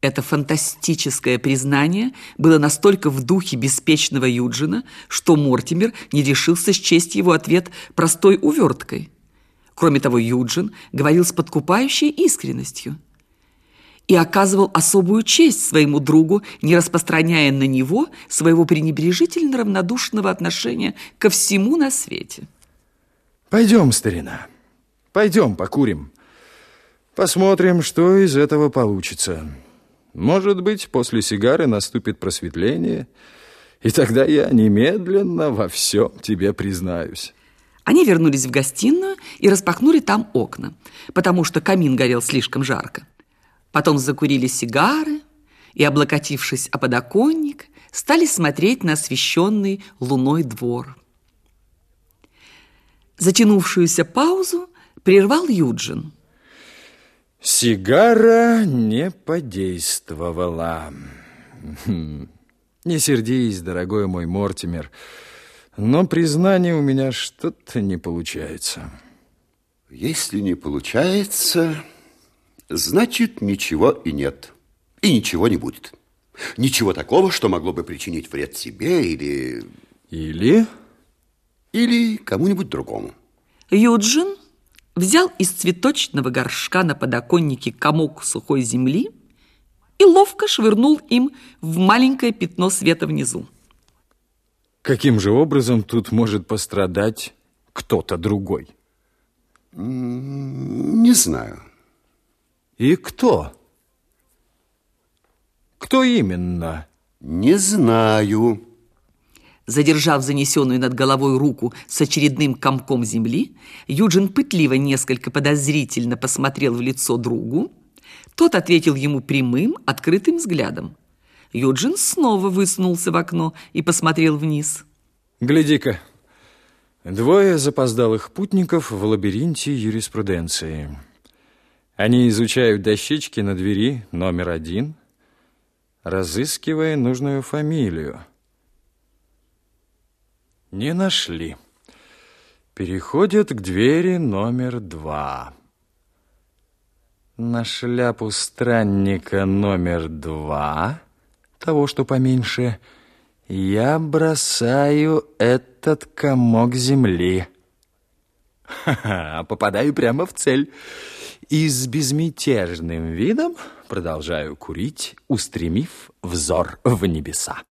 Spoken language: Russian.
Это фантастическое признание было настолько в духе беспечного Юджина, что Мортимер не решился счесть его ответ простой уверткой. Кроме того, Юджин говорил с подкупающей искренностью и оказывал особую честь своему другу, не распространяя на него своего пренебрежительно равнодушного отношения ко всему на свете. Пойдем, старина, пойдем покурим. Посмотрим, что из этого получится. Может быть, после сигары наступит просветление, и тогда я немедленно во всем тебе признаюсь. Они вернулись в гостиную и распахнули там окна, потому что камин горел слишком жарко. Потом закурили сигары и, облокотившись о подоконник, стали смотреть на освещенный луной двор. Затянувшуюся паузу прервал Юджин – Сигара не подействовала. Не сердись, дорогой мой Мортимер, но признание у меня что-то не получается. Если не получается, значит ничего и нет. И ничего не будет. Ничего такого, что могло бы причинить вред себе или... Или? Или кому-нибудь другому. Юджин взял из цветочного горшка на подоконнике комок сухой земли и ловко швырнул им в маленькое пятно света внизу. Каким же образом тут может пострадать кто-то другой? Не знаю. И кто? Кто именно? Не знаю. Задержав занесенную над головой руку с очередным комком земли, Юджин пытливо несколько подозрительно посмотрел в лицо другу. Тот ответил ему прямым, открытым взглядом. Юджин снова высунулся в окно и посмотрел вниз. Гляди-ка, двое запоздалых путников в лабиринте юриспруденции. Они изучают дощечки на двери номер один, разыскивая нужную фамилию. Не нашли. Переходят к двери номер два. На шляпу странника номер два, того, что поменьше, я бросаю этот комок земли. Ха-ха, попадаю прямо в цель. И с безмятежным видом продолжаю курить, устремив взор в небеса.